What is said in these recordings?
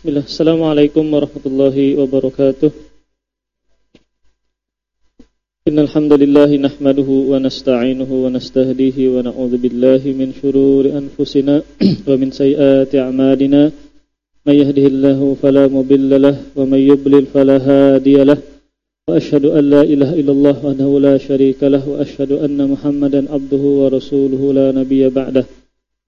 Bismillah. Assalamualaikum warahmatullahi wabarakatuh. Nahmaduhu wa nasta'inuhu wa nastahdihi wa billahi min anfusina wa min a'malina. Yahdihillahu wa. Wa an la ilaha illallah la lahu wa anna Muhammadan abduhu wa rasuluhu la.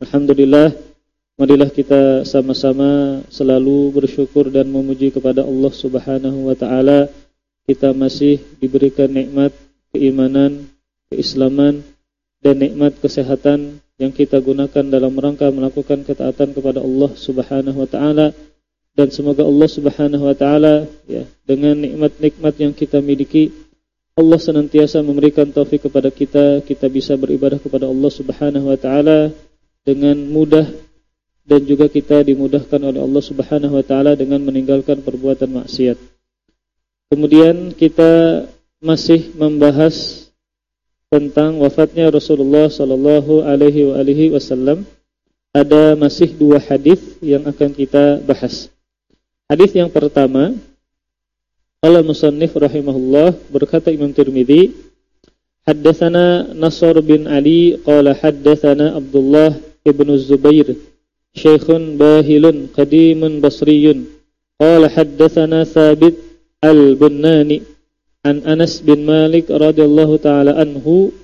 Alhamdulillah Marilah kita sama-sama selalu bersyukur dan memuji kepada Allah Subhanahu wa taala. Kita masih diberikan nikmat keimanan, keislaman dan nikmat kesehatan yang kita gunakan dalam rangka melakukan ketaatan kepada Allah Subhanahu wa taala. Dan semoga Allah Subhanahu wa taala ya dengan nikmat-nikmat yang kita miliki Allah senantiasa memberikan taufik kepada kita. Kita bisa beribadah kepada Allah Subhanahu wa taala dengan mudah dan juga kita dimudahkan oleh Allah Subhanahu wa taala dengan meninggalkan perbuatan maksiat. Kemudian kita masih membahas tentang wafatnya Rasulullah sallallahu alaihi wasallam. Ada masih dua hadis yang akan kita bahas. Hadis yang pertama, Allah musannif rahimahullah berkata Imam Tirmizi, haddatsana Nasr bin Ali qala haddatsana Abdullah ibn Zubair Syekhun bahilun qadimun basriyun. Qala haddathana thabit al-bunnani An Anas bin Malik radhiyallahu ta'ala anhu.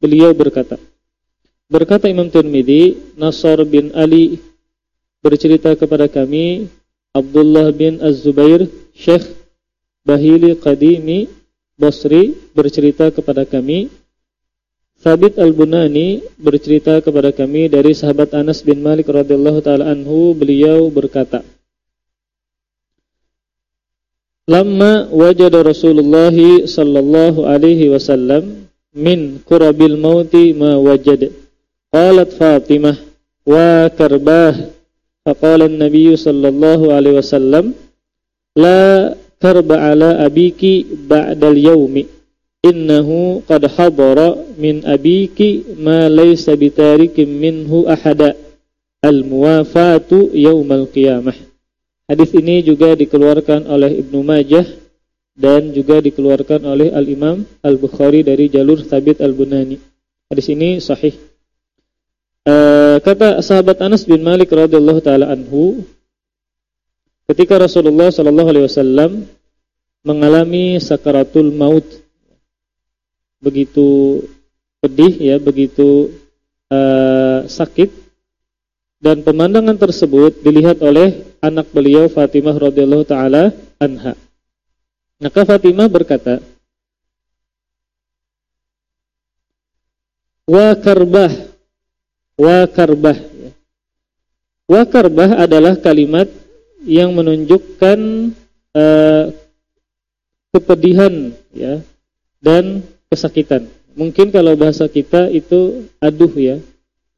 Beliau berkata Berkata Imam Tirmidhi Nasar bin Ali Bercerita kepada kami Abdullah bin Az-Zubair Syekh Bahili Qadimi Basri bercerita kepada kami Sabit Al-Bunani bercerita kepada kami dari sahabat Anas bin Malik radhiyallahu taala anhu beliau berkata Lama wajada Rasulullah sallallahu alaihi wasallam min kurabil mauti ma wajad qalat Fatimah wa karbah faqala an-nabiy sallallahu alaihi wasallam la karba ala abiki ba'dal yaumi innahu qad hadara min abiki ma laysa bitarikim minhu ahada. Al muwafatu yaumal qiyamah. Hadis ini juga dikeluarkan oleh Ibnu Majah dan juga dikeluarkan oleh Al Imam Al Bukhari dari jalur Thabit Al Bunani hadis ini sahih. Uh, kata sahabat Anas bin Malik radhiyallahu taala anhu ketika Rasulullah sallallahu alaihi wasallam mengalami sakaratul maut begitu pedih ya, begitu uh, sakit dan pemandangan tersebut dilihat oleh anak beliau Fatimah radhiyallahu taala anha. Maka Fatimah berkata, "Wa karbah, wa karbah." Wa karbah adalah kalimat yang menunjukkan uh, kepedihan ya dan kesakitan. Mungkin kalau bahasa kita itu aduh ya.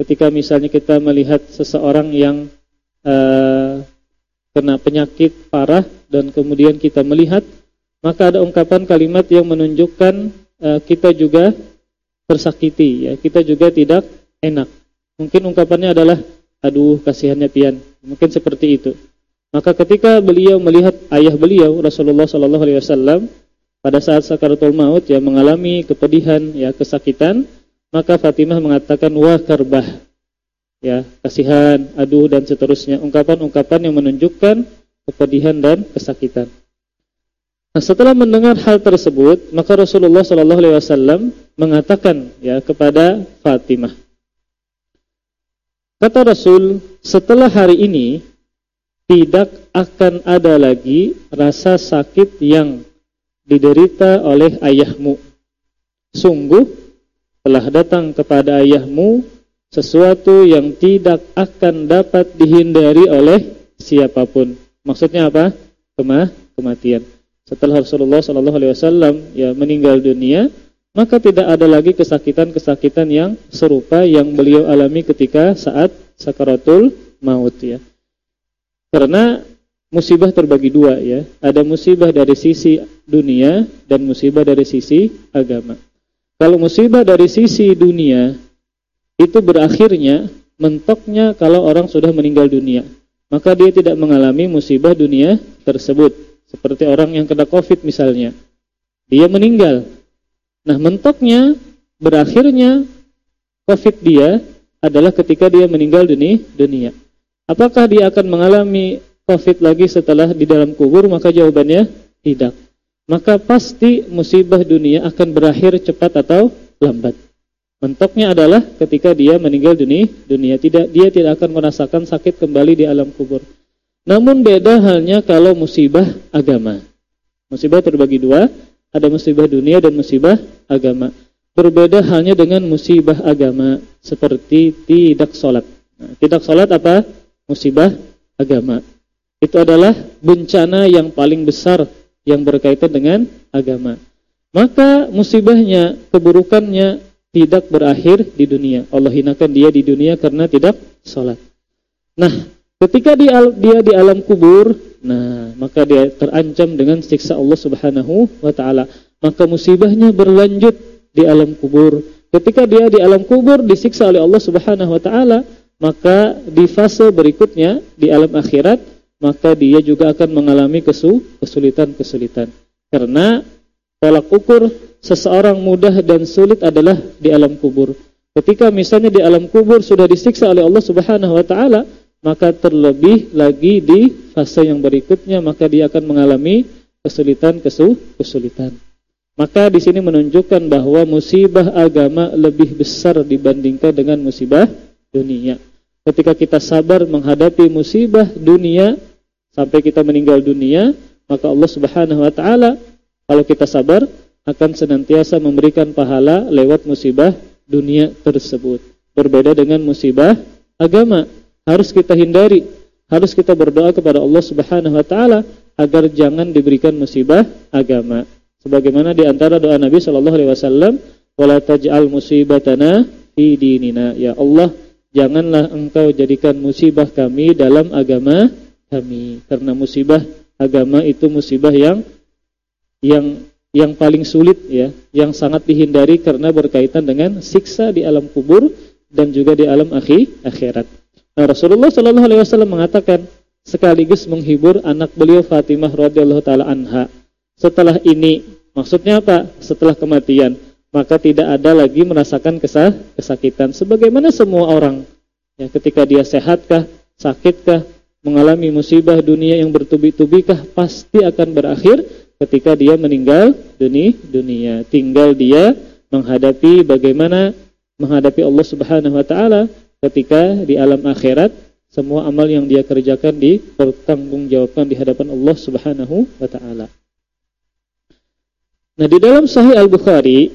Ketika misalnya kita melihat seseorang yang uh, kena penyakit parah dan kemudian kita melihat, maka ada ungkapan kalimat yang menunjukkan uh, kita juga tersakiti ya. Kita juga tidak enak. Mungkin ungkapannya adalah aduh kasihannya pian. Mungkin seperti itu. Maka ketika beliau melihat ayah beliau Rasulullah sallallahu alaihi wasallam pada saat sakaratul maut ya mengalami kepedihan ya kesakitan maka Fatimah mengatakan wah karbah. Ya kasihan aduh dan seterusnya. Ungkapan-ungkapan yang menunjukkan kepedihan dan kesakitan. Nah, setelah mendengar hal tersebut, maka Rasulullah Shallallahu alaihi wasallam mengatakan ya kepada Fatimah. Kata Rasul, setelah hari ini tidak akan ada lagi rasa sakit yang diderita oleh ayahmu. Sungguh telah datang kepada ayahmu sesuatu yang tidak akan dapat dihindari oleh siapa pun. Maksudnya apa? Kemah, kematian setelah Rasulullah Shallallahu Alaihi Wasallam ya meninggal dunia, maka tidak ada lagi kesakitan-kesakitan yang serupa yang beliau alami ketika saat sakaratul maut ya. Karena musibah terbagi dua ya, ada musibah dari sisi dunia dan musibah dari sisi agama. Kalau musibah dari sisi dunia itu berakhirnya mentoknya kalau orang sudah meninggal dunia, maka dia tidak mengalami musibah dunia tersebut seperti orang yang kena covid misalnya. Dia meninggal. Nah mentoknya, berakhirnya covid dia adalah ketika dia meninggal dunia. Apakah dia akan mengalami covid lagi setelah di dalam kubur? Maka jawabannya tidak. Maka pasti musibah dunia akan berakhir cepat atau lambat. Mentoknya adalah ketika dia meninggal dunia, dunia tidak dia tidak akan merasakan sakit kembali di alam kubur. Namun beda halnya kalau musibah agama. Musibah terbagi dua, ada musibah dunia dan musibah agama. Berbeda halnya dengan musibah agama seperti tidak sholat. Nah, tidak sholat apa? Musibah agama. Itu adalah bencana yang paling besar yang berkaitan dengan agama. Maka musibahnya, keburukannya tidak berakhir di dunia. Allah hinakan dia di dunia karena tidak sholat. Nah, Ketika dia, dia di alam kubur, nah maka dia terancam dengan siksa Allah Subhanahu wa taala. Maka musibahnya berlanjut di alam kubur. Ketika dia di alam kubur disiksa oleh Allah Subhanahu wa taala, maka di fase berikutnya di alam akhirat, maka dia juga akan mengalami kesulitan-kesulitan. Karena tolak ukur seseorang mudah dan sulit adalah di alam kubur. Ketika misalnya di alam kubur sudah disiksa oleh Allah Subhanahu wa taala, maka terlebih lagi di fase yang berikutnya maka dia akan mengalami kesulitan kesulitan. Maka di sini menunjukkan bahwa musibah agama lebih besar dibandingkan dengan musibah dunia. Ketika kita sabar menghadapi musibah dunia sampai kita meninggal dunia, maka Allah Subhanahu wa taala kalau kita sabar akan senantiasa memberikan pahala lewat musibah dunia tersebut. Berbeda dengan musibah agama harus kita hindari, harus kita berdoa kepada Allah Subhanahu wa taala agar jangan diberikan musibah agama. Sebagaimana di antara doa Nabi sallallahu alaihi wasallam, "Wala taj'al musibatana fi dinina." Ya Allah, janganlah Engkau jadikan musibah kami dalam agama kami. Karena musibah agama itu musibah yang yang yang paling sulit ya, yang sangat dihindari karena berkaitan dengan siksa di alam kubur dan juga di alam akhir akhirat. Nah, Rasulullah Shallallahu Alaihi Wasallam mengatakan sekaligus menghibur anak beliau Fatimah radhiyallahu taala anha. Setelah ini, maksudnya apa? Setelah kematian, maka tidak ada lagi merasakan kesah, kesakitan. Sebagaimana semua orang, ya, ketika dia sehatkah, sakitkah, mengalami musibah dunia yang bertubi-tubikah, pasti akan berakhir ketika dia meninggal dunia. dunia. Tinggal dia menghadapi bagaimana menghadapi Allah Subhanahu Wa Taala ketika di alam akhirat semua amal yang dia kerjakan dipertanggungjawabkan di hadapan Allah Subhanahu wa taala. Nah, di dalam Sahih Al-Bukhari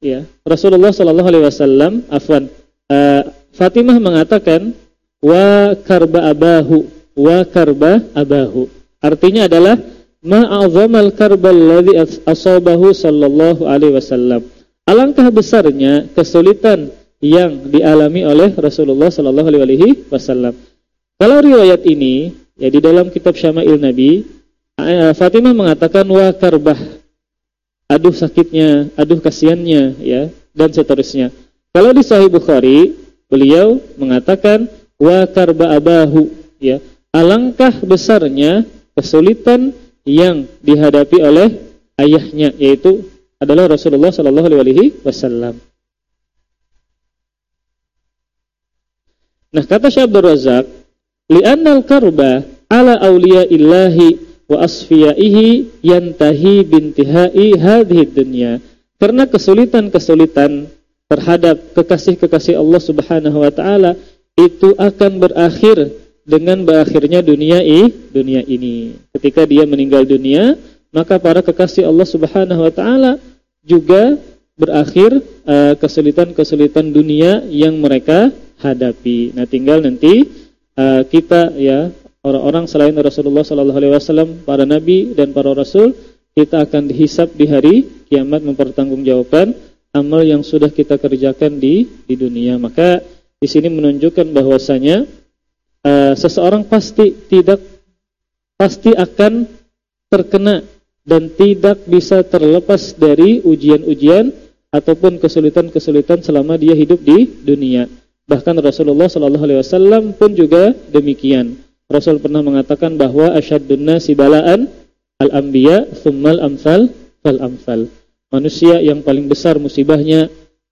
ya, Rasulullah sallallahu alaihi wasallam afwan uh, Fatimah mengatakan wa karba abahu wa karba abahu. Artinya adalah ma'azamal karbal ladzi asabahu sallallahu alaihi wasallam. Alangkah besarnya kesulitan yang dialami oleh Rasulullah Sallallahu Alaihi Wasallam. Kalau riwayat ini ya di dalam kitab Syama'il Nabi, eh, Fatimah mengatakan wa karbah, aduh sakitnya, aduh kasihannya, ya dan seterusnya. Kalau di Sahih Bukhari, beliau mengatakan wa karba abahu, ya alangkah besarnya kesulitan yang dihadapi oleh ayahnya, yaitu adalah Rasulullah Sallallahu Alaihi Wasallam. Nah, kata Syekh Abdul Razak, "Li'anna al-karba ala awliya illahi wa asfiyaihi yantahi bintihai hadhihi dunya. Karena kesulitan-kesulitan terhadap kekasih-kekasih Allah Subhanahu wa taala itu akan berakhir dengan berakhirnya dunia i, dunia ini. Ketika dia meninggal dunia, maka para kekasih Allah Subhanahu wa taala juga berakhir eh, kesulitan-kesulitan uh, dunia yang mereka hadapi. Nah, tinggal nanti uh, kita ya orang-orang selain Rasulullah sallallahu alaihi wasallam, para nabi dan para rasul, kita akan dihisap di hari kiamat mempertanggungjawabkan amal yang sudah kita kerjakan di di dunia. Maka di sini menunjukkan bahwasanya uh, seseorang pasti tidak pasti akan terkena dan tidak bisa terlepas dari ujian-ujian ataupun kesulitan-kesulitan selama dia hidup di dunia. Bahkan Rasulullah Shallallahu Alaihi Wasallam pun juga demikian. Rasul pernah mengatakan bahwa asyadun nasi balaan al anbiya thummal amsal fal amsal. Manusia yang paling besar musibahnya,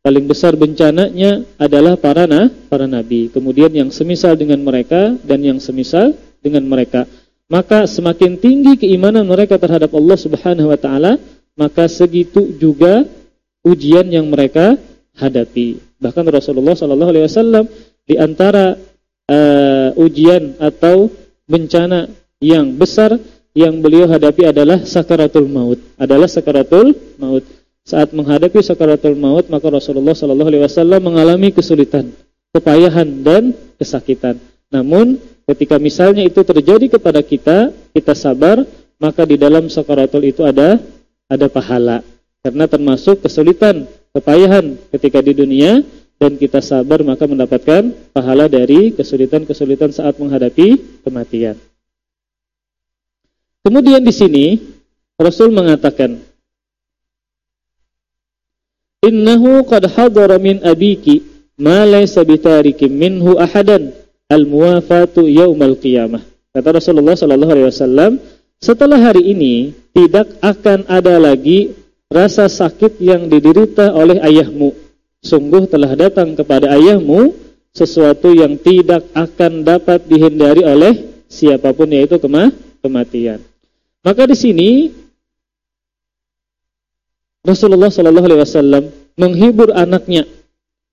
paling besar bencananya adalah para na, para nabi. Kemudian yang semisal dengan mereka dan yang semisal dengan mereka. Maka semakin tinggi keimanan mereka terhadap Allah Subhanahu wa taala, maka segitu juga ujian yang mereka hadapi. Bahkan Rasulullah Shallallahu Alaihi Wasallam di antara uh, ujian atau bencana yang besar yang beliau hadapi adalah sakaratul maut. Adalah sakaratul maut. Saat menghadapi sakaratul maut, maka Rasulullah Shallallahu Alaihi Wasallam mengalami kesulitan, kepayahan dan kesakitan. Namun ketika misalnya itu terjadi kepada kita, kita sabar, maka di dalam sakaratul itu ada ada pahala. Karena termasuk kesulitan, kepayahan ketika di dunia dan kita sabar maka mendapatkan pahala dari kesulitan-kesulitan saat menghadapi kematian. Kemudian di sini Rasul mengatakan Innahu qad hadara min abiki ma laysa bitarikim minhu ahadan al-muwafatu yaumal qiyamah. Kata Rasulullah sallallahu alaihi wasallam, setelah hari ini tidak akan ada lagi rasa sakit yang diderita oleh ayahmu. Sungguh telah datang kepada ayahmu sesuatu yang tidak akan dapat dihindari oleh siapa pun yaitu kema kematian. Maka di sini Rasulullah Shallallahu Alaihi Wasallam menghibur anaknya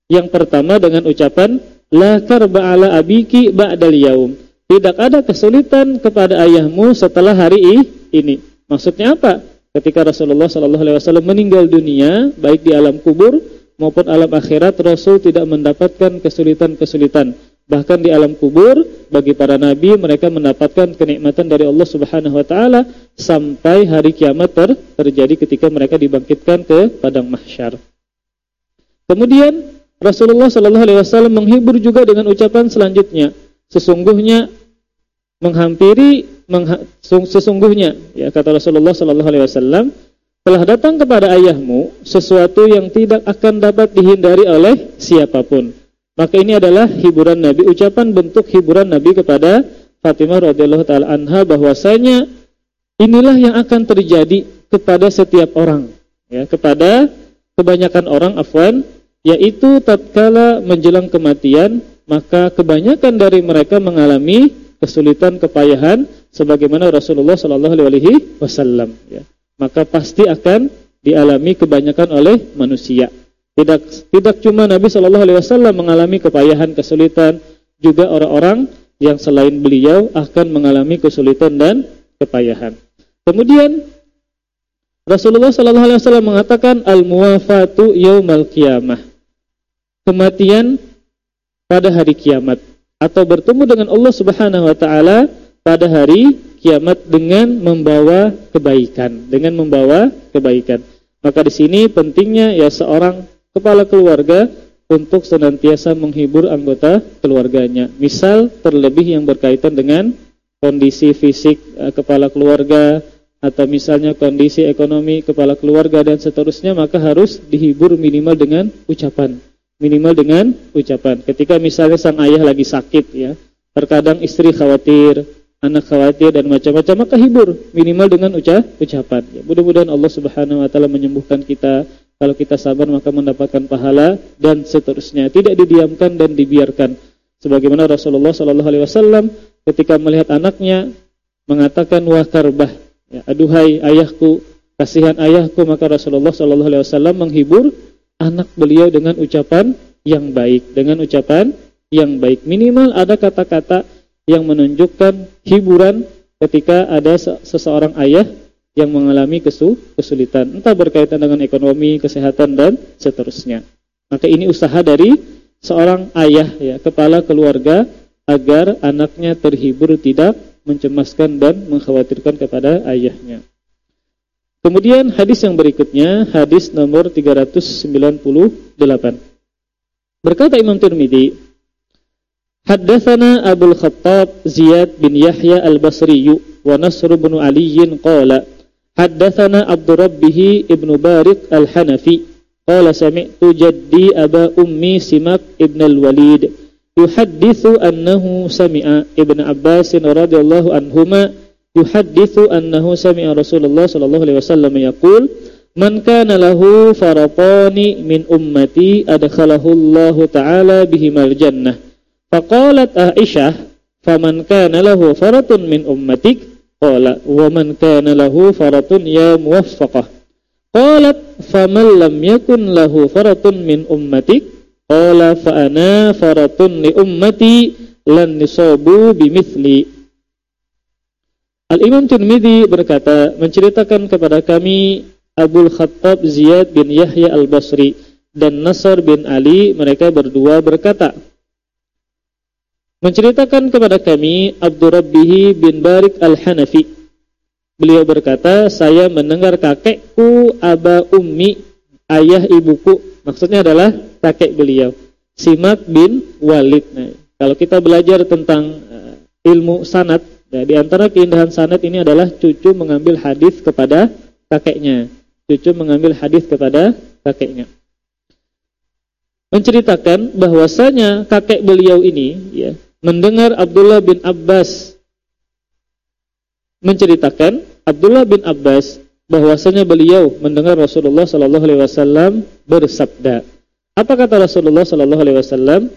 yang pertama dengan ucapan la karba ala abiki ba'dal yaum. Tidak ada kesulitan kepada ayahmu setelah hari ini. Maksudnya apa? ketika Rasulullah Shallallahu Alaihi Wasallam meninggal dunia, baik di alam kubur maupun alam akhirat, Rasul tidak mendapatkan kesulitan-kesulitan. Bahkan di alam kubur, bagi para nabi, mereka mendapatkan kenikmatan dari Allah Subhanahu Wa Taala sampai hari kiamat ter terjadi ketika mereka dibangkitkan ke padang mahsyar. Kemudian Rasulullah Shallallahu Alaihi Wasallam menghibur juga dengan ucapan selanjutnya, sesungguhnya menghampiri sesungguhnya ya kata Rasulullah sallallahu alaihi wasallam telah datang kepada ayahmu sesuatu yang tidak akan dapat dihindari oleh siapa pun. Maka ini adalah hiburan Nabi, ucapan bentuk hiburan Nabi kepada Fatimah radhiyallahu taala anha bahwasanya inilah yang akan terjadi kepada setiap orang, ya, kepada kebanyakan orang afwan, yaitu tatkala menjelang kematian, maka kebanyakan dari mereka mengalami kesulitan, kepayahan sebagaimana Rasulullah Shallallahu alaihi wasallam ya. Maka pasti akan dialami kebanyakan oleh manusia. Tidak tidak cuma Nabi Shallallahu alaihi wasallam mengalami kepayahan, kesulitan, juga orang-orang yang selain beliau akan mengalami kesulitan dan kepayahan. Kemudian Rasulullah Shallallahu alaihi wasallam mengatakan al-muwafatu yaumal qiyamah. Kematian pada hari kiamat atau bertemu dengan Allah Subhanahu wa taala pada hari kiamat dengan membawa kebaikan, dengan membawa kebaikan. Maka di sini pentingnya ya seorang kepala keluarga untuk senantiasa menghibur anggota keluarganya. Misal terlebih yang berkaitan dengan kondisi fisik uh, kepala keluarga atau misalnya kondisi ekonomi kepala keluarga dan seterusnya maka harus dihibur minimal dengan ucapan. Minimal dengan ucapan. Ketika misalnya sang ayah lagi sakit ya, terkadang istri khawatir, anak khawatir dan macam-macam maka hibur minimal dengan ucap ucapan. Ya, mudah-mudahan Allah Subhanahu wa taala menyembuhkan kita. Kalau kita sabar maka mendapatkan pahala dan seterusnya. Tidak didiamkan dan dibiarkan. Sebagaimana Rasulullah sallallahu alaihi wasallam ketika melihat anaknya mengatakan wah karbah, ya, aduhai ayahku, kasihan ayahku, maka Rasulullah Shallallahu alaihi wasallam menghibur anak beliau dengan ucapan yang baik, dengan ucapan yang baik. Minimal ada kata-kata yang menunjukkan hiburan ketika ada seseorang ayah yang mengalami kesu kesulitan, entah berkaitan dengan ekonomi, kesehatan dan seterusnya. Maka ini usaha dari seorang ayah ya, kepala keluarga agar anaknya terhibur tidak mencemaskan dan mengkhawatirkan kepada ayahnya. Kemudian hadis yang berikutnya, hadis nomor 398. Berkata Imam Tirmidzi, Haddatsana Abu Khattab Ziyad bin Yahya Al-Basri wa Nasr bin Ali qala Haddatsana Abdul Rabbih ibn Barik Al-Hanafi qala sami'tu jaddi Aba Ummi Simak ibn Al-Walid yuhadditsu annahu sami'a Ibn Abbas radhiyallahu anhuma yuhadditsu annahu sami'a Rasulullah sallallahu alaihi wasallam yaqul Man kana lahu faratani min ummati adkhalahu Allah taala bihimal jannah Faqalat Aisyah, "Faman kana lahu faratun min ummatik?" Qala, "Wa man kana lahu faratun ya muwaffaqah." Qalat, "Faman lam yakun lahu faratun min ummatik?" Qala, "Fa ana faratun li ummati lan nisabu bimithli." Al-Imam Tirmidzi berkata, menceritakan kepada kami Abdul Khattab Ziyad bin Yahya Al-Basri dan Nasr bin Ali, mereka berdua berkata, menceritakan kepada kami Abdurrabbihi bin Barik Al-Hanafi. Beliau berkata, saya mendengar kakekku Aba Ummi, ayah ibuku, maksudnya adalah kakek beliau, Simak bin Walid. Nah, kalau kita belajar tentang uh, ilmu sanat, ya, di antara keindahan sanat ini adalah cucu mengambil hadis kepada kakeknya. Cucu mengambil hadis kepada kakeknya menceritakan bahwasanya kakek beliau ini ya mendengar Abdullah bin Abbas menceritakan Abdullah bin Abbas bahwasanya beliau mendengar Rasulullah sallallahu alaihi wasallam bersabda. Apa kata Rasulullah sallallahu alaihi wasallam?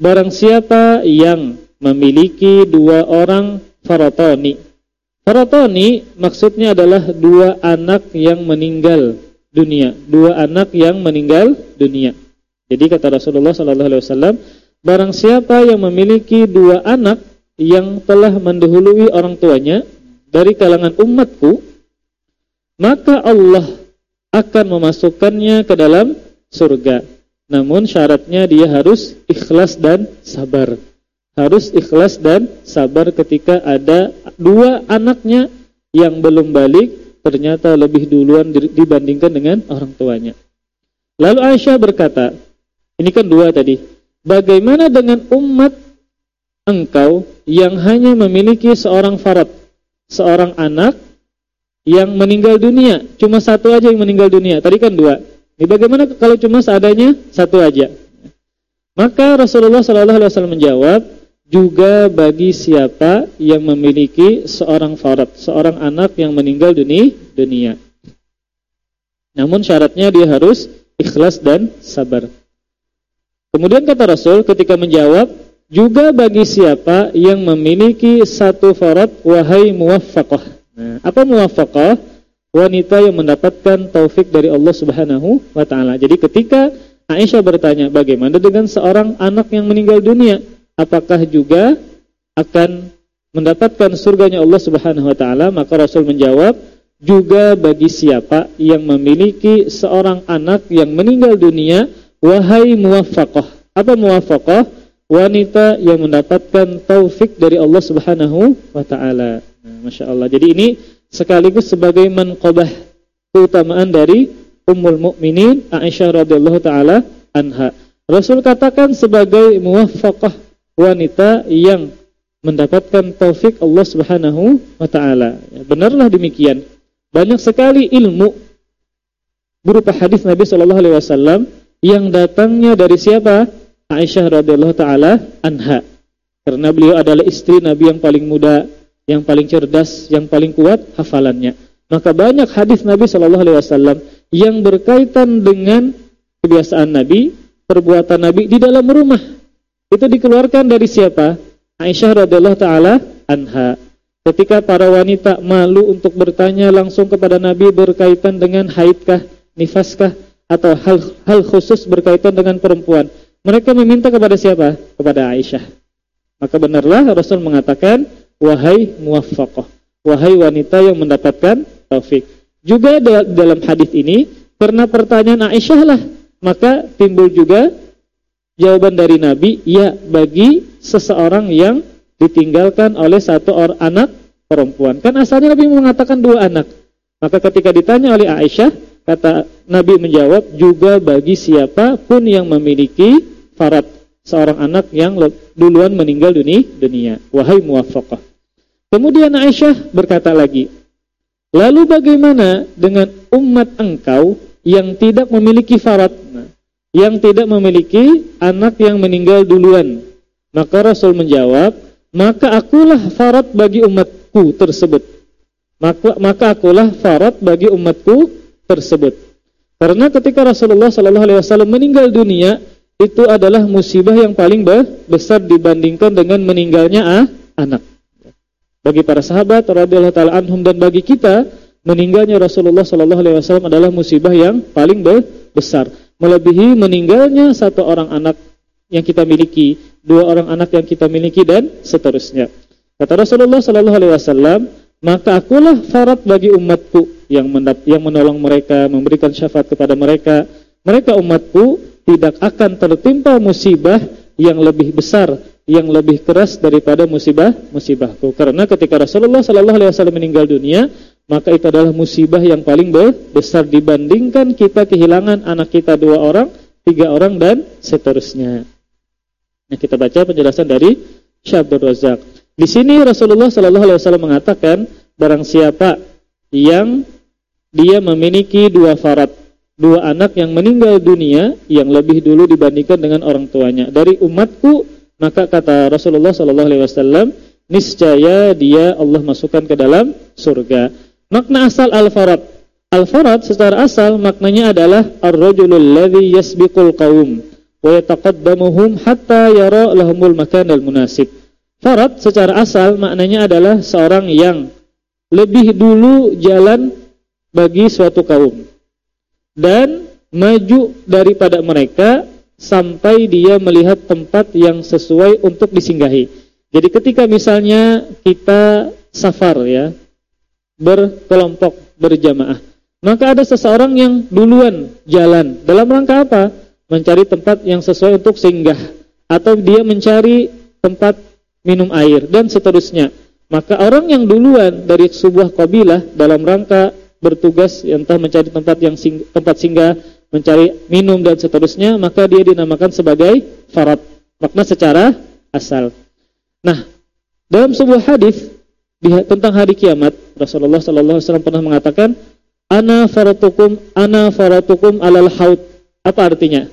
Barang siapa yang memiliki dua orang faratoni. Faratoni maksudnya adalah dua anak yang meninggal dunia, dua anak yang meninggal dunia. Jadi kata Rasulullah sallallahu alaihi wasallam, Barang siapa yang memiliki dua anak yang telah mendahului orang tuanya dari kalangan umatku, maka Allah akan memasukkannya ke dalam surga. Namun syaratnya dia harus ikhlas dan sabar. Harus ikhlas dan sabar ketika ada dua anaknya yang belum balik ternyata lebih duluan dibandingkan dengan orang tuanya. Lalu Aisyah berkata, ini kan dua tadi. Bagaimana dengan umat engkau yang hanya memiliki seorang farad, seorang anak yang meninggal dunia, cuma satu aja yang meninggal dunia. Tadi kan dua. Ini bagaimana kalau cuma seadanya satu aja? Maka Rasulullah Shallallahu Alaihi Wasallam menjawab, juga bagi siapa yang memiliki seorang farad, seorang anak yang meninggal dunia, dunia. Namun syaratnya dia harus ikhlas dan sabar. Kemudian kata Rasul ketika menjawab, juga bagi siapa yang memiliki satu farad wahai muwaffaqah. Nah, apa muwaffaqah? Wanita yang mendapatkan taufik dari Allah Subhanahu wa taala. Jadi ketika Aisyah bertanya, bagaimana dengan seorang anak yang meninggal dunia? Apakah juga akan mendapatkan surganya Allah Subhanahu wa taala? Maka Rasul menjawab, juga bagi siapa yang memiliki seorang anak yang meninggal dunia Wahai muwaffaqah. Apa muwaffaqah? Wanita yang mendapatkan taufik dari Allah Subhanahu wa taala. Nah, Masya Allah. Jadi ini sekaligus sebagai manqabah keutamaan dari Ummul Mukminin Aisyah radhiyallahu taala anha. Rasul katakan sebagai muwaffaqah wanita yang mendapatkan taufik Allah Subhanahu wa taala. Ya, benarlah demikian. Banyak sekali ilmu berupa hadis Nabi sallallahu alaihi wasallam yang datangnya dari siapa? Aisyah radhiyallahu taala anha. Karena beliau adalah istri Nabi yang paling muda, yang paling cerdas, yang paling kuat hafalannya. Maka banyak hadis Nabi Shallallahu alaihi wasallam yang berkaitan dengan kebiasaan Nabi, perbuatan Nabi di dalam rumah. Itu dikeluarkan dari siapa? Aisyah radhiyallahu taala anha. Ketika para wanita malu untuk bertanya langsung kepada Nabi berkaitan dengan haidkah, nifaskah, atau hal, hal khusus berkaitan dengan perempuan. Mereka meminta kepada siapa? Kepada Aisyah. Maka benarlah Rasul mengatakan, wahai muwaffaqah, wahai wanita yang mendapatkan taufik. Juga dalam hadis ini, karena pertanyaan Aisyah lah, maka timbul juga jawaban dari Nabi, ya bagi seseorang yang ditinggalkan oleh satu orang anak perempuan. Kan asalnya Nabi mengatakan dua anak. Maka ketika ditanya oleh Aisyah, kata Nabi menjawab juga bagi siapa pun yang memiliki farat seorang anak yang duluan meninggal dunia. Wahai muwaffaqah. Kemudian Aisyah berkata lagi, Lalu bagaimana dengan umat engkau yang tidak memiliki farat? Yang tidak memiliki anak yang meninggal duluan. Maka Rasul menjawab, maka akulah farat bagi umatku tersebut. Maka, maka akulah farat bagi umatku tersebut. Karena ketika Rasulullah Shallallahu Alaihi Wasallam meninggal dunia, itu adalah musibah yang paling besar dibandingkan dengan meninggalnya ah, anak bagi para sahabat radhiyallahu taala anhum dan bagi kita meninggalnya Rasulullah sallallahu alaihi wasallam adalah musibah yang paling besar melebihi meninggalnya satu orang anak yang kita miliki, dua orang anak yang kita miliki dan seterusnya. Kata Rasulullah sallallahu alaihi wasallam, maka akulah farat bagi umatku yang yang menolong mereka, memberikan syafaat kepada mereka. Mereka umatku tidak akan tertimpa musibah yang lebih besar yang lebih keras daripada musibah musibahku. Karena ketika Rasulullah Sallallahu Alaihi Wasallam meninggal dunia, maka itu adalah musibah yang paling besar dibandingkan kita kehilangan anak kita dua orang, tiga orang dan seterusnya. Nah, kita baca penjelasan dari Syabdur Razak. Di sini Rasulullah Sallallahu Alaihi Wasallam mengatakan, barang siapa yang dia memiliki dua farat, dua anak yang meninggal dunia yang lebih dulu dibandingkan dengan orang tuanya dari umatku maka kata Rasulullah sallallahu alaihi wasallam, niscaya dia Allah masukkan ke dalam surga. Makna asal al-farad. Al-farad secara asal maknanya adalah ar-rajulul ladzi yasbiqul qaum wa yataqaddamuhum hatta yara lahumul makanal munasib. Farad secara asal maknanya adalah seorang yang lebih dulu jalan bagi suatu kaum dan maju daripada mereka sampai dia melihat tempat yang sesuai untuk disinggahi. Jadi ketika misalnya kita safar ya, berkelompok berjamaah, maka ada seseorang yang duluan jalan dalam rangka apa? Mencari tempat yang sesuai untuk singgah atau dia mencari tempat minum air dan seterusnya. Maka orang yang duluan dari sebuah kabilah dalam rangka bertugas entah mencari tempat yang sing, tempat singgah mencari minum dan seterusnya, maka dia dinamakan sebagai farat. Makna secara asal. Nah, dalam sebuah hadis tentang hari kiamat, Rasulullah sallallahu alaihi wasallam pernah mengatakan, "Ana faratukum, ana faratukum alal haud." Apa artinya?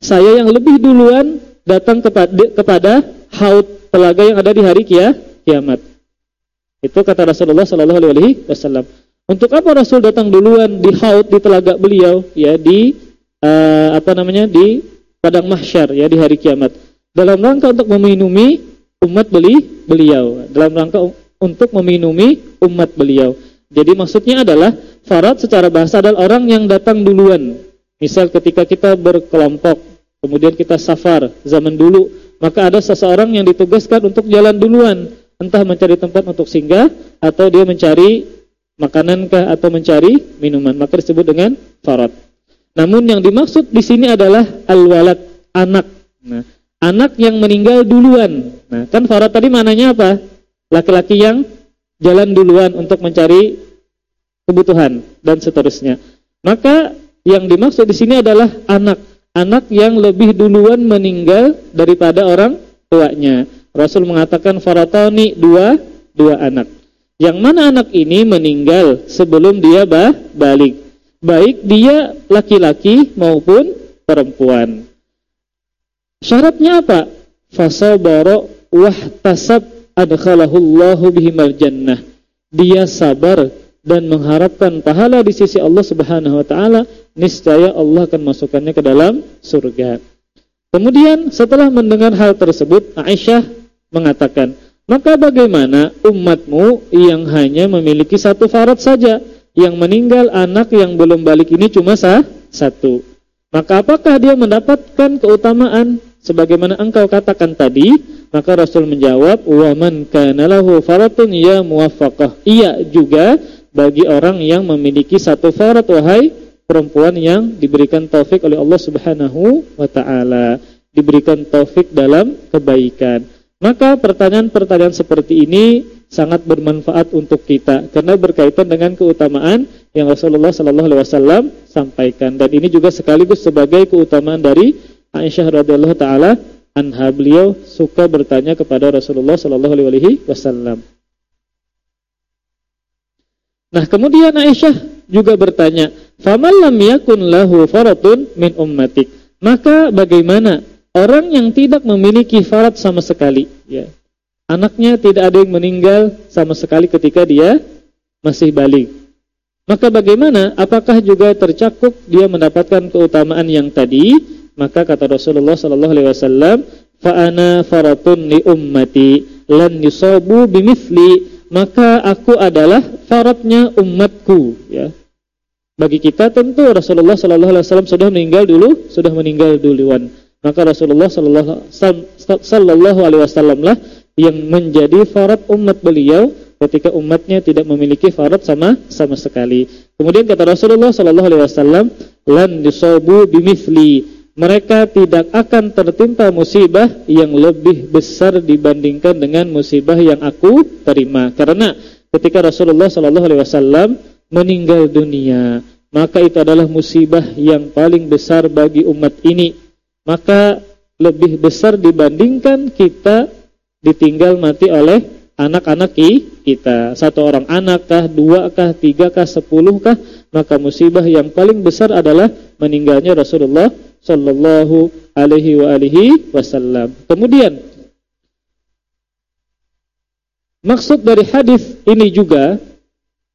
Saya yang lebih duluan datang kepada kepada haud telaga yang ada di hari kia, kiamat. Itu kata Rasulullah sallallahu alaihi wasallam. Untuk apa Rasul datang duluan di haud di telaga beliau? Ya di uh, apa namanya? Di padang mahsyar ya di hari kiamat. Dalam rangka untuk meminumi umat beli beliau. Dalam rangka untuk meminumi umat beliau. Jadi maksudnya adalah farat secara bahasa adalah orang yang datang duluan. Misal ketika kita berkelompok, kemudian kita safar zaman dulu, maka ada seseorang yang ditugaskan untuk jalan duluan, entah mencari tempat untuk singgah atau dia mencari makanankah atau mencari minuman, maka disebut dengan farad. Namun yang dimaksud di sini adalah al-walad, anak. Nah, anak yang meninggal duluan. Nah, kan farad tadi mananya apa? Laki-laki yang jalan duluan untuk mencari kebutuhan dan seterusnya. Maka yang dimaksud di sini adalah anak, anak yang lebih duluan meninggal daripada orang tuanya. Rasul mengatakan faratoni dua dua anak. Yang mana anak ini meninggal sebelum dia bah, balik. Baik dia laki-laki maupun perempuan. Syaratnya apa? Fasabara wahtasab adkhalahullahu bihimal jannah. Dia sabar dan mengharapkan pahala di sisi Allah Subhanahu wa taala, niscaya Allah akan masukkannya ke dalam surga. Kemudian setelah mendengar hal tersebut, Aisyah mengatakan, Maka bagaimana umatmu yang hanya memiliki satu farad saja, yang meninggal anak yang belum balik ini cuma sah, satu. Maka apakah dia mendapatkan keutamaan sebagaimana engkau katakan tadi? Maka Rasul menjawab, "Wa man kana lahu faratun ya muwaffaqah." Iya juga bagi orang yang memiliki satu farat wahai perempuan yang diberikan taufik oleh Allah Subhanahu wa taala, diberikan taufik dalam kebaikan. Maka pertanyaan-pertanyaan seperti ini sangat bermanfaat untuk kita karena berkaitan dengan keutamaan yang Rasulullah Sallallahu Alaihi Wasallam sampaikan dan ini juga sekaligus sebagai keutamaan dari Aisyah radhiyallahu taala anha beliau suka bertanya kepada Rasulullah Sallallahu Alaihi Wasallam. Nah kemudian Aisyah juga bertanya, "Faman lam yakun lahu faratun min ummatik?" Maka bagaimana Orang yang tidak memiliki farat sama sekali, ya. Anaknya tidak ada yang meninggal sama sekali ketika dia masih balik. Maka bagaimana? Apakah juga tercakup dia mendapatkan keutamaan yang tadi? Maka kata Rasulullah sallallahu alaihi wasallam, "Fa ana faratun li ummati lan yusabu bimithli." Maka aku adalah faratnya umatku, ya. Bagi kita tentu Rasulullah sallallahu alaihi wasallam sudah meninggal dulu, sudah meninggal duluan. Maka Rasulullah sallallahu alaihi wasallam lah yang menjadi farat umat beliau ketika umatnya tidak memiliki farat sama sama sekali. Kemudian kata Rasulullah sallallahu alaihi wasallam, "Lan disobu bimithli." Mereka tidak akan tertimpa musibah yang lebih besar dibandingkan dengan musibah yang aku terima. Karena ketika Rasulullah sallallahu alaihi wasallam meninggal dunia, maka itu adalah musibah yang paling besar bagi umat ini maka lebih besar dibandingkan kita ditinggal mati oleh anak-anak kita. Satu orang anak kah, dua kah, tiga kah, sepuluh kah, maka musibah yang paling besar adalah meninggalnya Rasulullah sallallahu alaihi wa alihi wasallam. Kemudian maksud dari hadis ini juga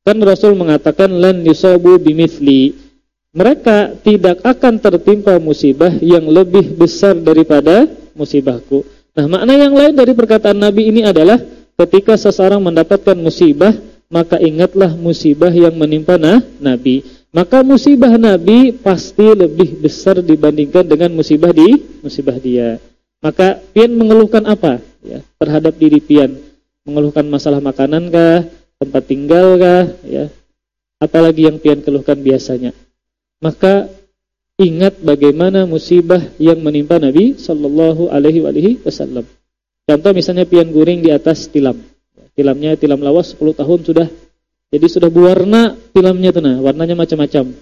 kan Rasul mengatakan lan yusabu bimithli mereka tidak akan tertimpa musibah yang lebih besar daripada musibahku. Nah, makna yang lain dari perkataan Nabi ini adalah ketika seseorang mendapatkan musibah, maka ingatlah musibah yang menimpa nah, Nabi. Maka musibah Nabi pasti lebih besar dibandingkan dengan musibah di musibah dia. Maka pian mengeluhkan apa ya terhadap diri pian? Mengeluhkan masalah makanan kah, tempat tinggal kah, ya. Apalagi yang pian keluhkan biasanya maka ingat bagaimana musibah yang menimpa Nabi Shallallahu Alaihi Wasallam. Contoh misalnya pian guring di atas tilam, tilamnya tilam lawas 10 tahun sudah, jadi sudah berwarna tilamnya tuh nah, warnanya macam-macam.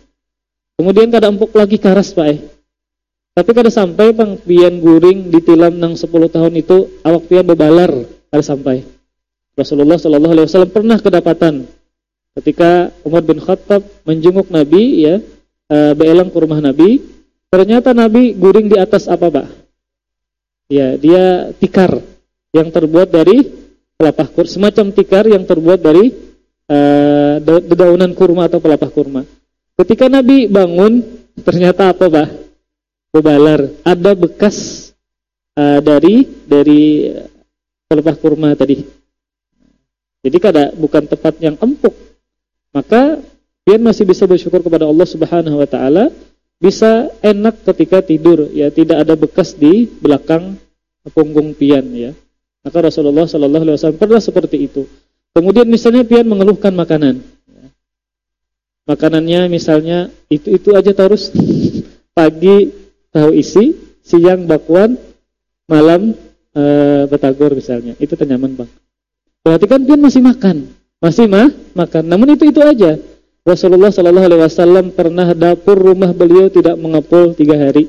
Kemudian kada empuk lagi karas pak eh. Tapi kada sampai bang pian guring di tilam nang 10 tahun itu awak pian bebalar kada sampai. Rasulullah Shallallahu Alaihi Wasallam pernah kedapatan ketika Umar bin Khattab menjenguk Nabi ya uh, beelang ke rumah Nabi, ternyata Nabi guring di atas apa, Pak? Ya, dia tikar yang terbuat dari pelepah kurma, semacam tikar yang terbuat dari uh, dedaunan kurma atau pelepah kurma. Ketika Nabi bangun, ternyata apa, Pak? Bebalar. Ada bekas uh, dari dari pelepah kurma tadi. Jadi kada bukan tempat yang empuk. Maka Pian masih bisa bersyukur kepada Allah Subhanahu wa taala, bisa enak ketika tidur ya, tidak ada bekas di belakang punggung pian ya. Maka Rasulullah sallallahu alaihi wasallam pernah seperti itu. Kemudian misalnya pian mengeluhkan makanan. Ya. Makanannya misalnya itu-itu aja terus. Pagi tahu isi, siang bakwan, malam e, batagor misalnya. Itu tenyaman, Bang. Perhatikan pian masih makan. Masih mah makan. Namun itu itu aja. Rasulullah Shallallahu Alaihi Wasallam pernah dapur rumah beliau tidak mengepul tiga hari.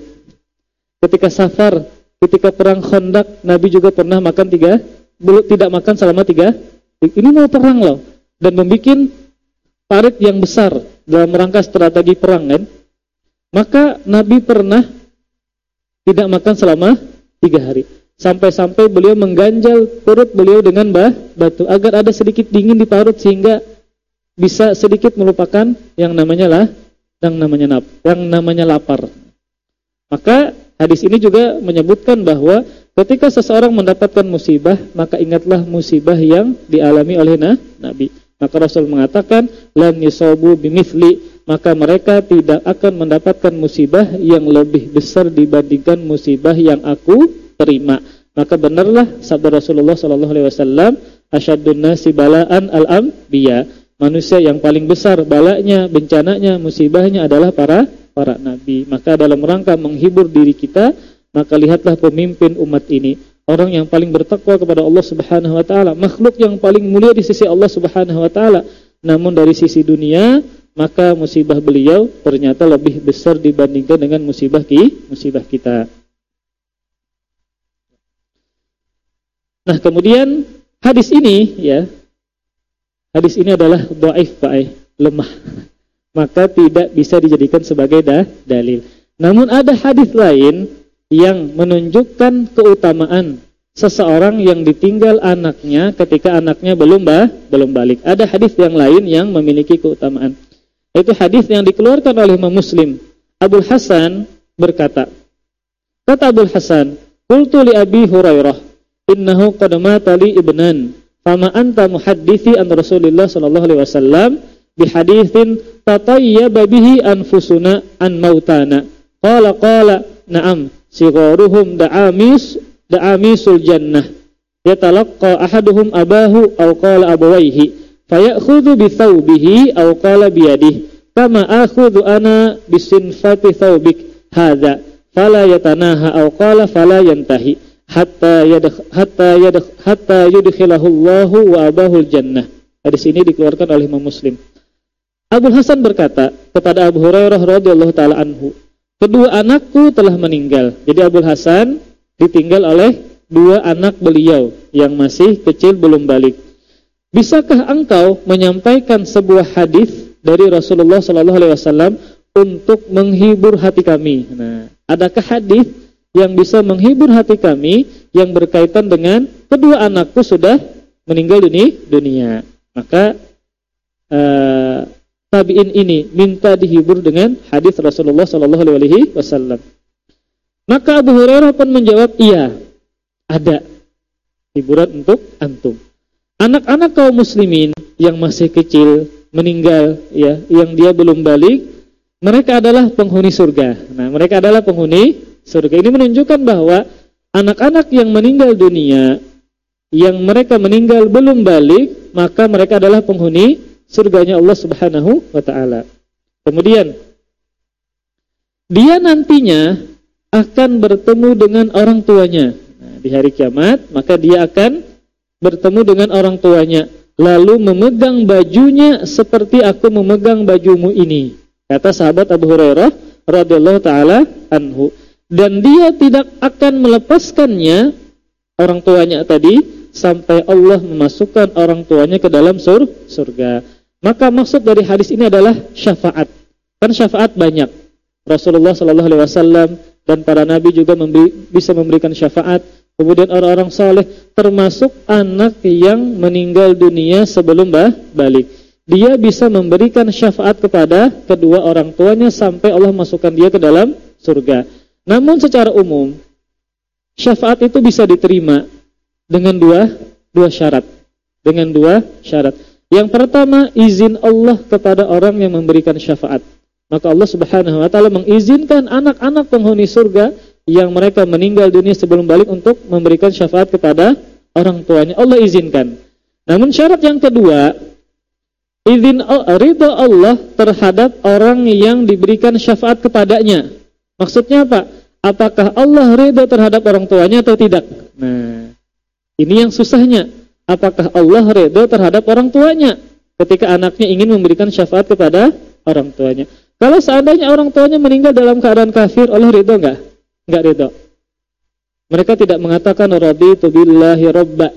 Ketika safar, ketika perang Khandaq, Nabi juga pernah makan tiga, belum tidak makan selama tiga. Ini mau perang loh, dan membuat parit yang besar dalam rangka strategi perang kan. Maka Nabi pernah tidak makan selama tiga hari. Sampai-sampai beliau mengganjal perut beliau dengan bah, batu agar ada sedikit dingin di parut sehingga bisa sedikit melupakan yang namanya lah yang namanya nap, yang namanya lapar. Maka hadis ini juga menyebutkan bahwa Ketika seseorang mendapatkan musibah, maka ingatlah musibah yang dialami oleh Nabi. Maka Rasul mengatakan, "Lam yusabu bimithli", maka mereka tidak akan mendapatkan musibah yang lebih besar dibandingkan musibah yang aku terima. Maka benarlah sabda Rasulullah sallallahu alaihi wasallam, "Asyaddun nasi bala'an al-anbiya." Manusia yang paling besar balanya, bencananya, musibahnya adalah para para nabi. Maka dalam rangka menghibur diri kita, maka lihatlah pemimpin umat ini, orang yang paling bertakwa kepada Allah Subhanahu wa taala, makhluk yang paling mulia di sisi Allah Subhanahu wa taala. Namun dari sisi dunia, maka musibah beliau ternyata lebih besar dibandingkan dengan musibah ki, musibah kita. Nah, kemudian hadis ini ya. Hadis ini adalah dhaif, lemah. Maka tidak bisa dijadikan sebagai dah, dalil. Namun ada hadis lain yang menunjukkan keutamaan seseorang yang ditinggal anaknya ketika anaknya belum bah, belum balik. Ada hadis yang lain yang memiliki keutamaan. Itu hadis yang dikeluarkan oleh Imam Muslim. Abu Hasan berkata, kata Abu Hasan, "Qultu li Abi Hurairah, innahu qad mata li ibnan, fama anta muhaddisi an Rasulillah sallallahu alaihi wasallam haditsin tatayyaba bihi anfusuna an mautana." Qala qala, "Na'am." sigharuhum da'amis da'amisul jannah yatalaqqa ahaduhum abahu aw qala abawayhi fayakhudhu bi thawbihi aw qala bi yadihi kama akhudhu ana bisinfati thawbik hadza fala yatanaha aw qala fala yantahi hatta yadakh hatta yadakh hatta yudkhilahu Allahu wa abahul jannah hadis ini dikeluarkan oleh Imam Muslim Abu Hasan berkata kepada Abu Hurairah radhiyallahu taala anhu Kedua anakku telah meninggal. Jadi Abu Hasan ditinggal oleh dua anak beliau yang masih kecil belum balik. Bisakah engkau menyampaikan sebuah hadis dari Rasulullah Sallallahu Alaihi Wasallam untuk menghibur hati kami? Nah, adakah hadis yang bisa menghibur hati kami yang berkaitan dengan kedua anakku sudah meninggal dunia? dunia. Maka uh, tabi'in ini minta dihibur dengan hadis Rasulullah sallallahu alaihi wasallam. Maka Abu Hurairah pun menjawab, "Iya, ada hiburan untuk antum." Anak-anak kaum muslimin yang masih kecil meninggal ya, yang dia belum balik, mereka adalah penghuni surga. Nah, mereka adalah penghuni surga. Ini menunjukkan bahwa anak-anak yang meninggal dunia yang mereka meninggal belum balik, maka mereka adalah penghuni surganya Allah Subhanahu wa taala. Kemudian dia nantinya akan bertemu dengan orang tuanya. Nah, di hari kiamat, maka dia akan bertemu dengan orang tuanya lalu memegang bajunya seperti aku memegang bajumu ini. Kata sahabat Abu Hurairah radhiyallahu taala anhu. Dan dia tidak akan melepaskannya orang tuanya tadi sampai Allah memasukkan orang tuanya ke dalam sur surga. Maka maksud dari hadis ini adalah syafaat. Kan syafaat banyak. Rasulullah Shallallahu Alaihi Wasallam dan para nabi juga memberi, bisa memberikan syafaat. Kemudian orang-orang soleh termasuk anak yang meninggal dunia sebelum bah, balik. Dia bisa memberikan syafaat kepada kedua orang tuanya sampai Allah masukkan dia ke dalam surga. Namun secara umum syafaat itu bisa diterima dengan dua dua syarat. Dengan dua syarat. Yang pertama, izin Allah kepada orang yang memberikan syafaat. Maka Allah Subhanahu wa taala mengizinkan anak-anak penghuni surga yang mereka meninggal dunia sebelum balik untuk memberikan syafaat kepada orang tuanya. Allah izinkan. Namun syarat yang kedua, izin ridha Allah terhadap orang yang diberikan syafaat kepadanya. Maksudnya apa? Apakah Allah ridha terhadap orang tuanya atau tidak? Nah, ini yang susahnya apakah Allah redha terhadap orang tuanya ketika anaknya ingin memberikan syafaat kepada orang tuanya. Kalau seandainya orang tuanya meninggal dalam keadaan kafir, Allah ridho enggak? Enggak ridho. Mereka tidak mengatakan raditu billahi robba.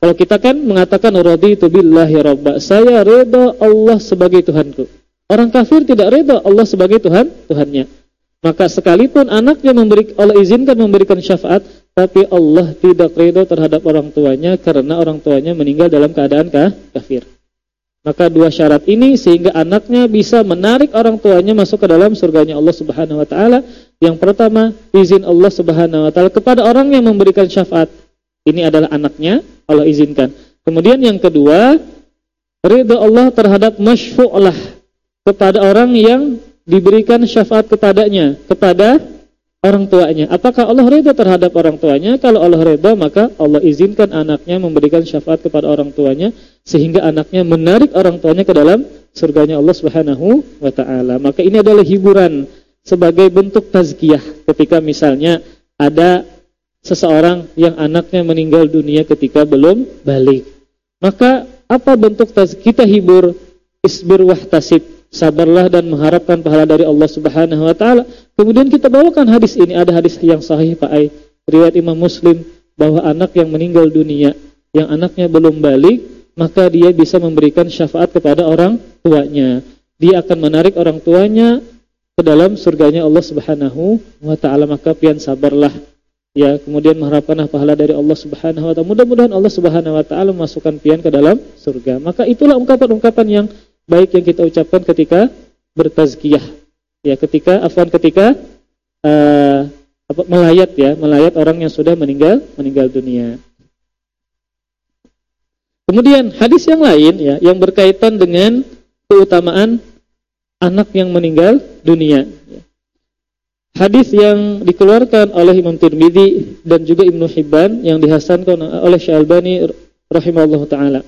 Kalau kita kan mengatakan raditu billahi robba, saya ridho Allah sebagai Tuhanku. Orang kafir tidak ridho Allah sebagai Tuhan, Tuhannya. Maka sekalipun anaknya memberi Allah izinkan memberikan syafaat, tapi Allah tidak ridho terhadap orang tuanya karena orang tuanya meninggal dalam keadaan kafir. Maka dua syarat ini sehingga anaknya bisa menarik orang tuanya masuk ke dalam surganya Allah Subhanahu wa taala Yang pertama, izin Allah Subhanahu wa taala kepada orang yang memberikan syafaat. Ini adalah anaknya, Allah izinkan. Kemudian yang kedua, ridha Allah terhadap masyfu'lah kepada orang yang diberikan syafaat kepadanya, kepada orang tuanya. Apakah Allah ridha terhadap orang tuanya? Kalau Allah ridha, maka Allah izinkan anaknya memberikan syafaat kepada orang tuanya sehingga anaknya menarik orang tuanya ke dalam surganya Allah Subhanahu wa taala. Maka ini adalah hiburan sebagai bentuk tazkiyah ketika misalnya ada seseorang yang anaknya meninggal dunia ketika belum balik. Maka apa bentuk tazkiyah kita hibur isbir wahtasib, sabarlah dan mengharapkan pahala dari Allah Subhanahu wa taala. Kemudian kita bawakan hadis ini, ada hadis yang sahih Pak Ai, riwayat Imam Muslim bahwa anak yang meninggal dunia, yang anaknya belum balik, maka dia bisa memberikan syafaat kepada orang tuanya. Dia akan menarik orang tuanya ke dalam surganya Allah Subhanahu wa taala. Maka pian sabarlah. Ya kemudian mengharapkan pahala dari Allah Subhanahu wa taala. Mudah-mudahan Allah Subhanahu wa taala memasukkan pian ke dalam surga. Maka itulah ungkapan-ungkapan yang baik yang kita ucapkan ketika bertazkiyah ya ketika afwan ketika uh, apa, melayat ya melayat orang yang sudah meninggal meninggal dunia kemudian hadis yang lain ya yang berkaitan dengan keutamaan anak yang meninggal dunia. Hadis yang dikeluarkan oleh Imam Tirmidzi dan juga Ibnu Hibban yang dihasankan oleh Syalbani rahimahullah taala.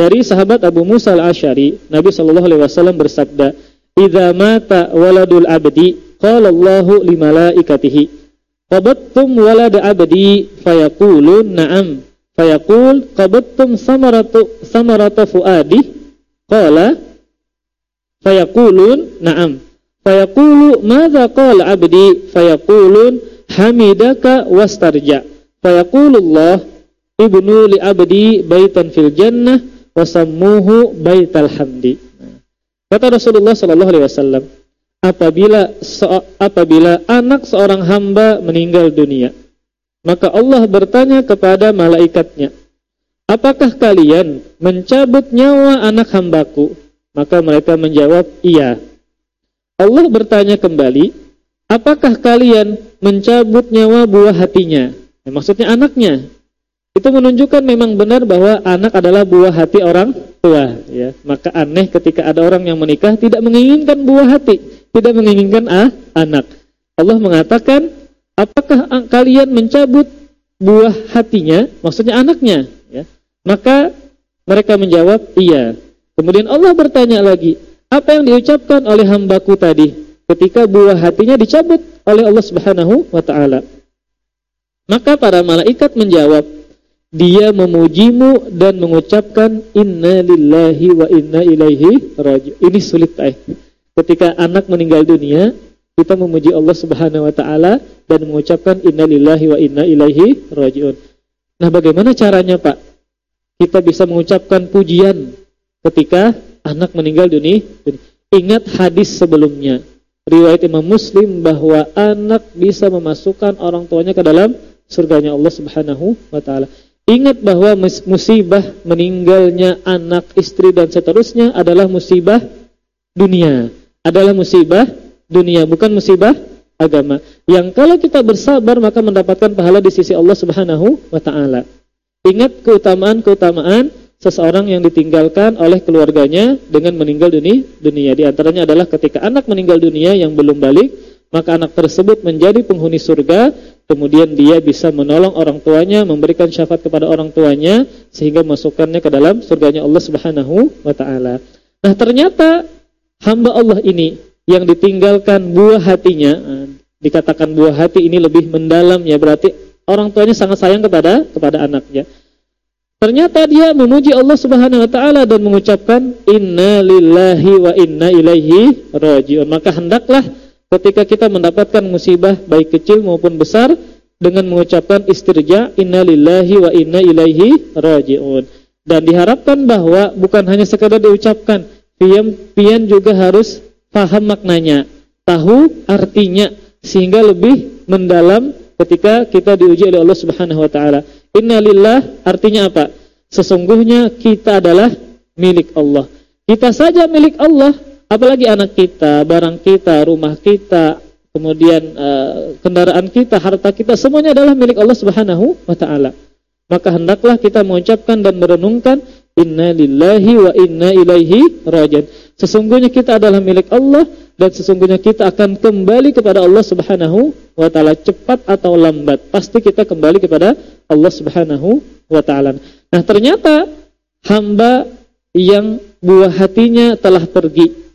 Dari sahabat Abu Musa al-Asy'ari, Nabi sallallahu alaihi wasallam bersabda, "Idza mata waladul abdi, qala Allahu li malaikatihi, qabattum walad abdi?" Fayaqulun, "Na'am." Fayaqul, "Qabattum samaratu samarata fuadi?" Qala, Fayaqulun na'am. Fayaqulu madza qala 'abdi? Fayaqulun hamidaka wastarja. Fayaqulullah ibnu li 'abdi baitan fil jannah wa sammuhu baital hamdi. Kata Rasulullah sallallahu alaihi wasallam, apabila so, apabila anak seorang hamba meninggal dunia, maka Allah bertanya kepada malaikatnya, "Apakah kalian mencabut nyawa anak hambaku?" Maka mereka menjawab, iya. Allah bertanya kembali, apakah kalian mencabut nyawa buah hatinya? Ya, maksudnya anaknya. Itu menunjukkan memang benar bahwa anak adalah buah hati orang tua. Ya. Maka aneh ketika ada orang yang menikah tidak menginginkan buah hati, tidak menginginkan ah, anak. Allah mengatakan, apakah kalian mencabut buah hatinya? Maksudnya anaknya. Ya. Maka mereka menjawab, iya. Kemudian Allah bertanya lagi, apa yang diucapkan oleh hambaku tadi ketika buah hatinya dicabut oleh Allah Subhanahu wa taala? Maka para malaikat menjawab, dia memujimu dan mengucapkan inna lillahi wa inna ilaihi raji'un. Ini sulit eh. Ketika anak meninggal dunia, kita memuji Allah Subhanahu wa taala dan mengucapkan inna lillahi wa inna ilaihi raji'un. Nah, bagaimana caranya, Pak? Kita bisa mengucapkan pujian ketika anak meninggal dunia. Ingat hadis sebelumnya. Riwayat Imam Muslim bahwa anak bisa memasukkan orang tuanya ke dalam surganya Allah Subhanahu wa taala. Ingat bahwa musibah meninggalnya anak, istri dan seterusnya adalah musibah dunia. Adalah musibah dunia, bukan musibah agama. Yang kalau kita bersabar maka mendapatkan pahala di sisi Allah Subhanahu wa taala. Ingat keutamaan-keutamaan seseorang yang ditinggalkan oleh keluarganya dengan meninggal dunia. dunia. Di antaranya adalah ketika anak meninggal dunia yang belum balik, maka anak tersebut menjadi penghuni surga, kemudian dia bisa menolong orang tuanya, memberikan syafaat kepada orang tuanya, sehingga masukkannya ke dalam surganya Allah Subhanahu wa taala. Nah, ternyata hamba Allah ini yang ditinggalkan buah hatinya, eh, dikatakan buah hati ini lebih mendalam ya, berarti orang tuanya sangat sayang kepada kepada anaknya. Ternyata dia memuji Allah Subhanahu wa taala dan mengucapkan inna lillahi wa inna ilaihi rajiun. Maka hendaklah ketika kita mendapatkan musibah baik kecil maupun besar dengan mengucapkan istirja inna lillahi wa inna ilaihi rajiun. Dan diharapkan bahwa bukan hanya sekadar diucapkan, pian pian juga harus paham maknanya, tahu artinya sehingga lebih mendalam ketika kita diuji oleh Allah Subhanahu wa taala. Innalillah artinya apa? Sesungguhnya kita adalah milik Allah. Kita saja milik Allah, apalagi anak kita, barang kita, rumah kita, kemudian uh, kendaraan kita, harta kita semuanya adalah milik Allah Subhanahu wa taala. Maka hendaklah kita mengucapkan dan merenungkan inna lillahi wa inna ilaihi rajiun. Sesungguhnya kita adalah milik Allah dan sesungguhnya kita akan kembali kepada Allah Subhanahu wa taala cepat atau lambat. Pasti kita kembali kepada Allah Subhanahu wa taala. Nah, ternyata hamba yang buah hatinya telah pergi.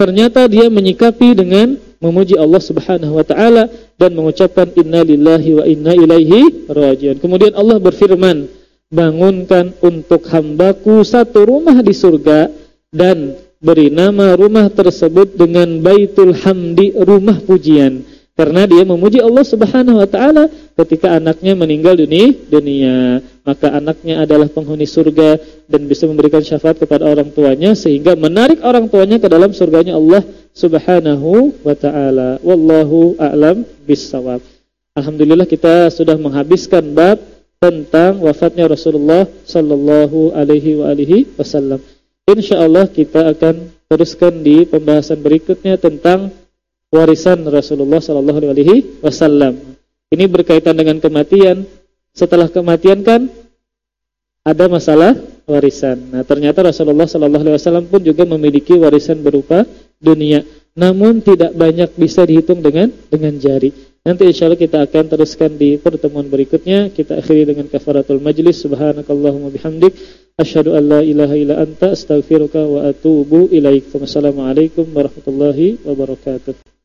Ternyata dia menyikapi dengan memuji Allah Subhanahu wa taala dan mengucapkan innalillahi wa inna ilaihi rajiun. Kemudian Allah berfirman, "Bangunkan untuk hambaku satu rumah di surga dan beri nama rumah tersebut dengan Baitul Hamdi, rumah pujian." Karena dia memuji Allah Subhanahu wa taala ketika anaknya meninggal dunia, dunia, maka anaknya adalah penghuni surga dan bisa memberikan syafaat kepada orang tuanya sehingga menarik orang tuanya ke dalam surganya Allah Subhanahu wa taala. Wallahu a'lam bissawab. Alhamdulillah kita sudah menghabiskan bab tentang wafatnya Rasulullah sallallahu alaihi wa alihi wasallam. Insyaallah kita akan teruskan di pembahasan berikutnya tentang warisan Rasulullah Sallallahu Alaihi Wasallam. Ini berkaitan dengan kematian. Setelah kematian kan ada masalah warisan. Nah ternyata Rasulullah Sallallahu Alaihi Wasallam pun juga memiliki warisan berupa dunia. Namun tidak banyak bisa dihitung dengan dengan jari. Nanti insya Allah kita akan teruskan di pertemuan berikutnya. Kita akhiri dengan kafaratul majlis. Subhanakallahumma bihamdik. Asyhadu an la ilaha illa anta astaghfiruka wa atubu ilaik. Wassalamualaikum warahmatullahi wabarakatuh.